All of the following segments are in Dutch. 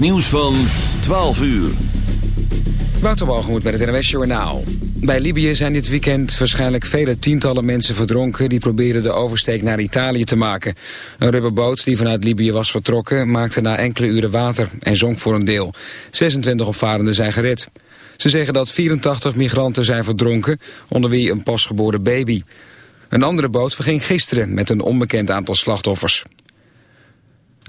Nieuws van 12 uur. Waterwalgemoed met het NWS Journaal. Bij Libië zijn dit weekend waarschijnlijk vele tientallen mensen verdronken... die probeerden de oversteek naar Italië te maken. Een rubberboot die vanuit Libië was vertrokken... maakte na enkele uren water en zonk voor een deel. 26 opvarenden zijn gered. Ze zeggen dat 84 migranten zijn verdronken, onder wie een pasgeboren baby. Een andere boot verging gisteren met een onbekend aantal slachtoffers.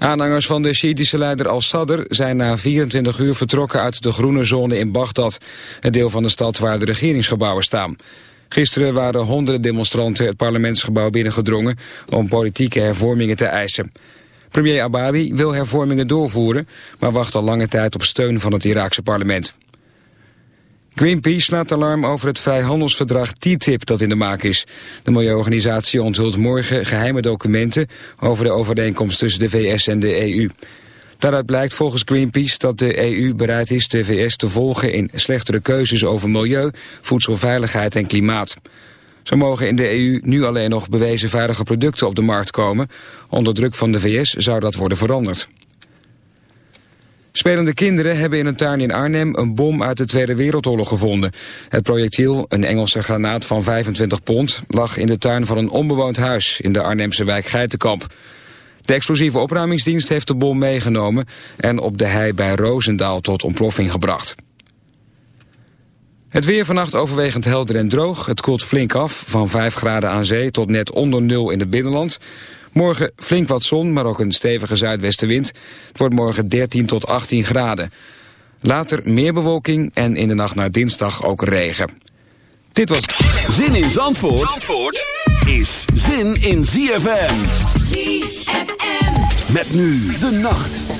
Aanhangers van de Sjiitische leider al-Sadr zijn na 24 uur vertrokken uit de groene zone in Bagdad, het deel van de stad waar de regeringsgebouwen staan. Gisteren waren honderden demonstranten het parlementsgebouw binnengedrongen om politieke hervormingen te eisen. Premier Ababi wil hervormingen doorvoeren, maar wacht al lange tijd op steun van het Iraakse parlement. Greenpeace slaat alarm over het vrijhandelsverdrag TTIP dat in de maak is. De milieuorganisatie onthult morgen geheime documenten over de overeenkomst tussen de VS en de EU. Daaruit blijkt volgens Greenpeace dat de EU bereid is de VS te volgen in slechtere keuzes over milieu, voedselveiligheid en klimaat. Zo mogen in de EU nu alleen nog bewezen veilige producten op de markt komen. Onder druk van de VS zou dat worden veranderd. Spelende kinderen hebben in een tuin in Arnhem een bom uit de Tweede Wereldoorlog gevonden. Het projectiel, een Engelse granaat van 25 pond, lag in de tuin van een onbewoond huis in de Arnhemse wijk Geitenkamp. De explosieve opruimingsdienst heeft de bom meegenomen en op de hei bij Roosendaal tot ontploffing gebracht. Het weer vannacht overwegend helder en droog. Het koelt flink af, van 5 graden aan zee tot net onder nul in het binnenland. Morgen flink wat zon, maar ook een stevige zuidwestenwind. Het wordt morgen 13 tot 18 graden. Later meer bewolking en in de nacht naar dinsdag ook regen. Dit was... Zin in Zandvoort, Zandvoort is zin in ZFM. ZFM. Met nu de nacht.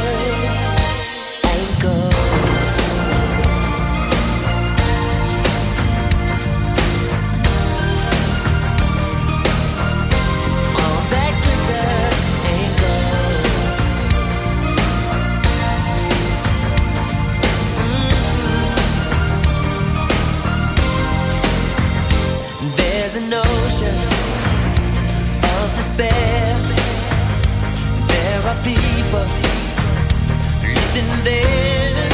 people living there.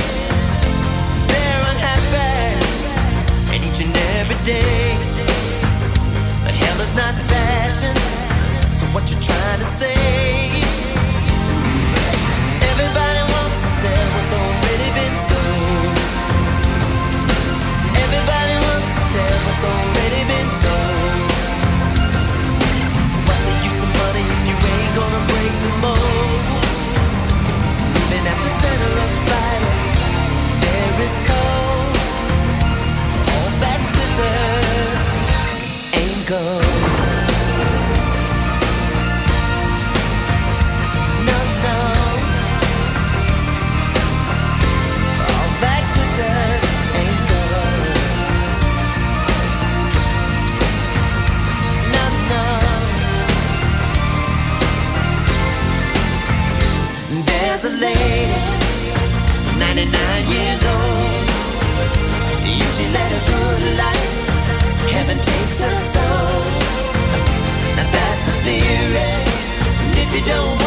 And each and every day. But hell is not fashion, so what you trying to say? Everybody wants to sell what's already been sold. Everybody wants to tell what's already been told. go. takes her soul. Now that's a theory. And if you don't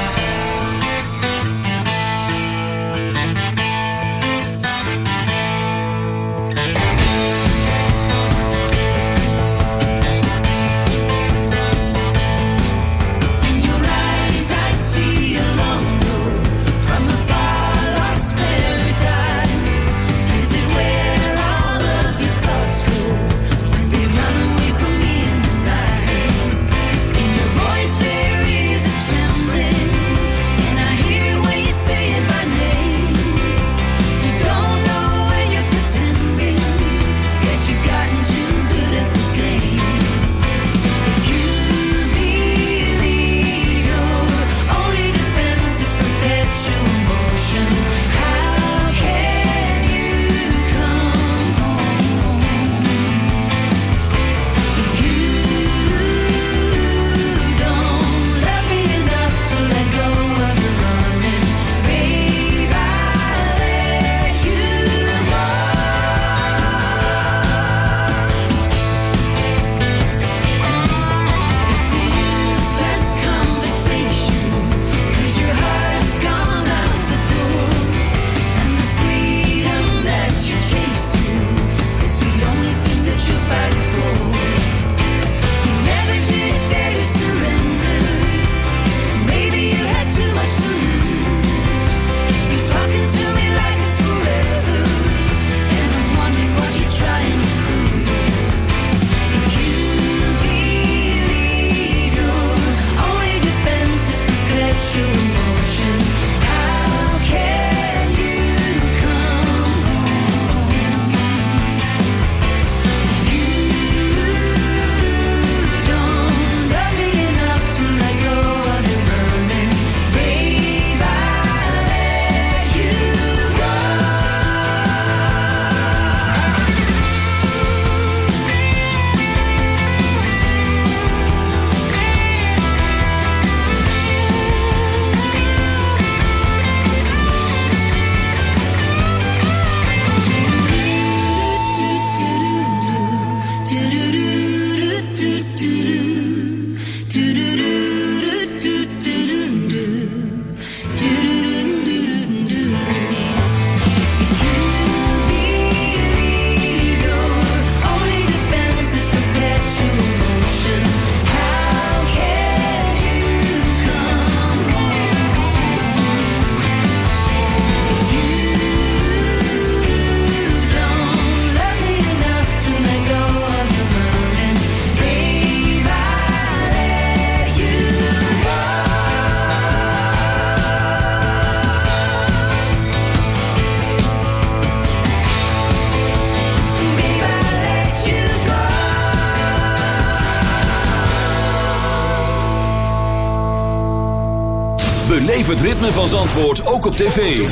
Ritme van Zandvoort ook op tv.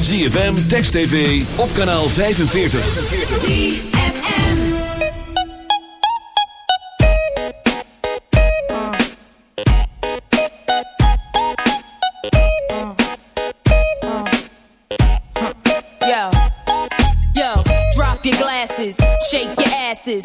ZFM, Text TV, op kanaal 45. ZFM Yo, yo, drop your glasses, shake your asses,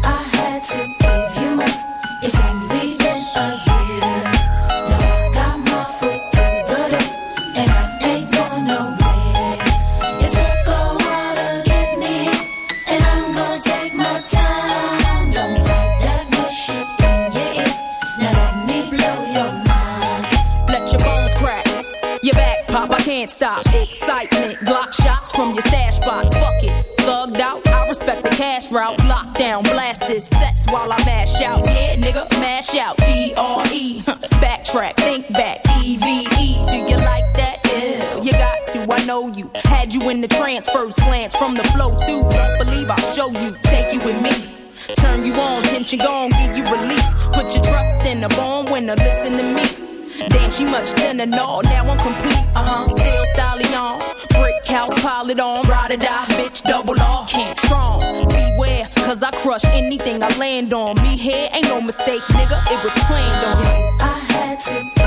ride or die, bitch, double R. Can't strong, beware, cause I crush anything I land on. Me here ain't no mistake, nigga, it was planned on. you. I had to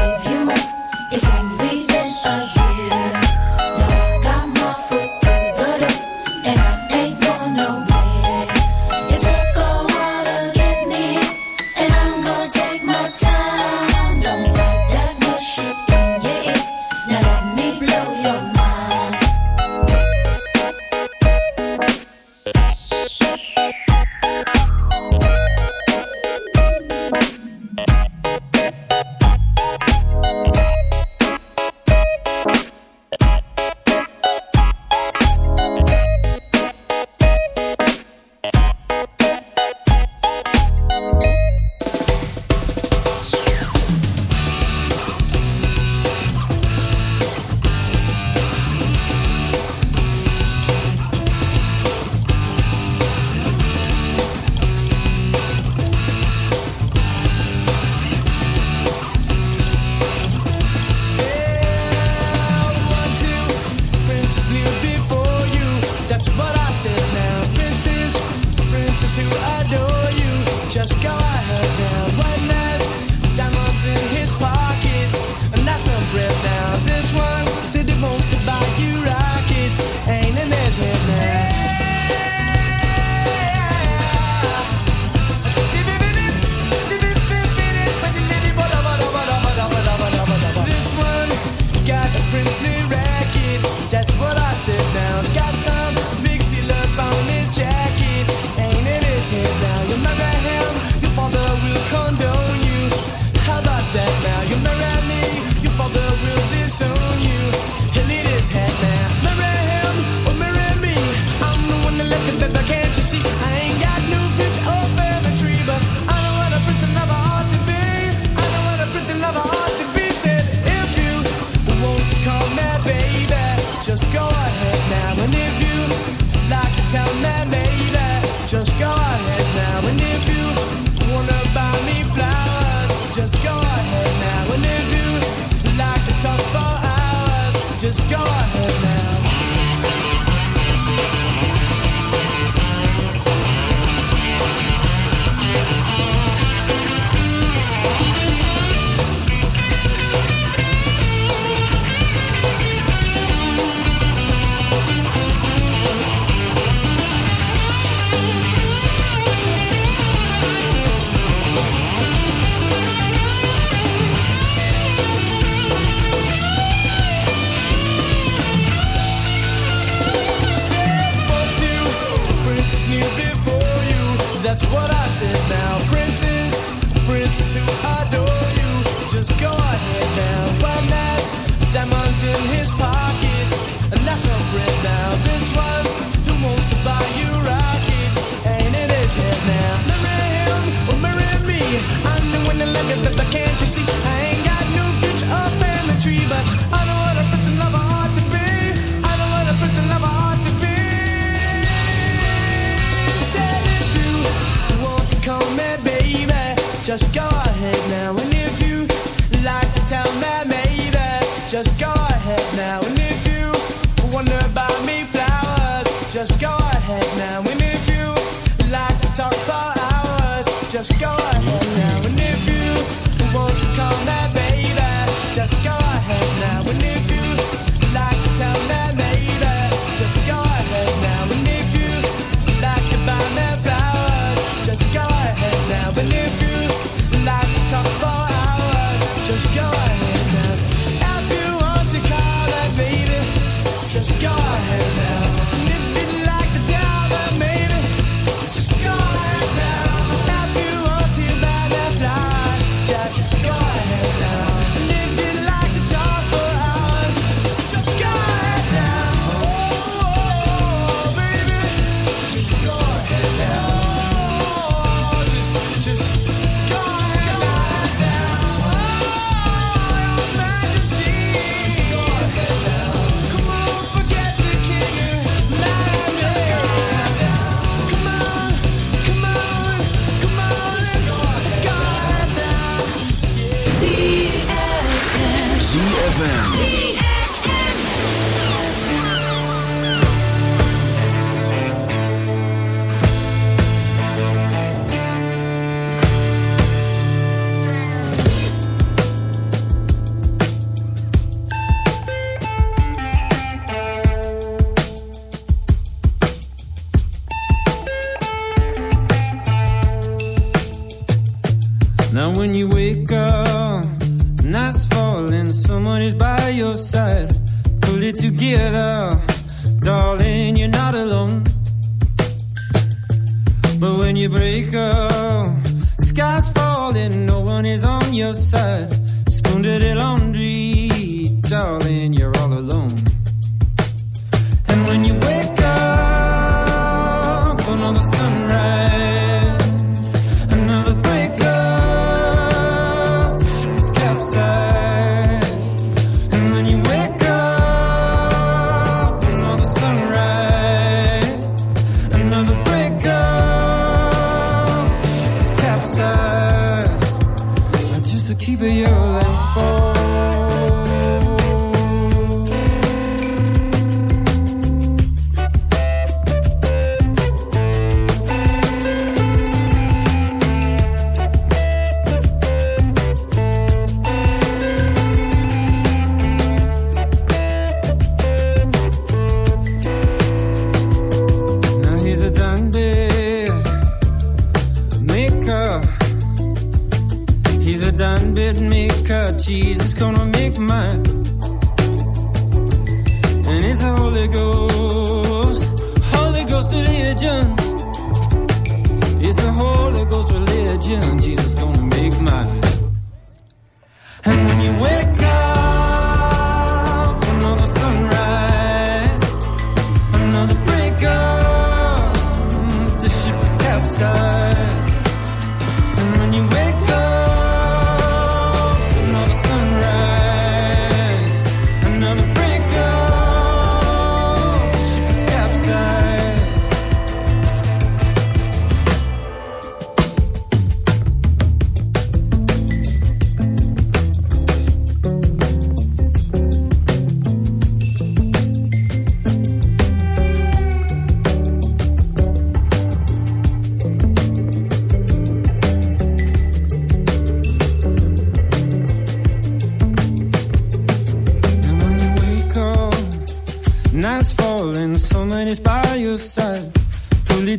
Let's go.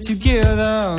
Together,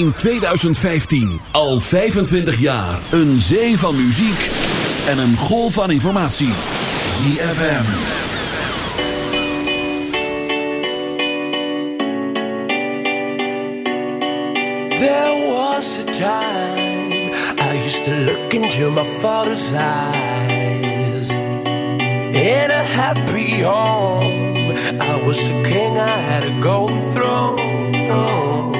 in 2015. Al 25 jaar. Een zee van muziek en een golf van informatie. ZFM. There was a time I used to look into my father's eyes. In a happy home, I was a king, I had a golden throne.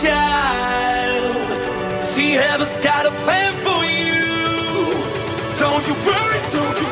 child. She got a plan for you. Don't you worry, don't you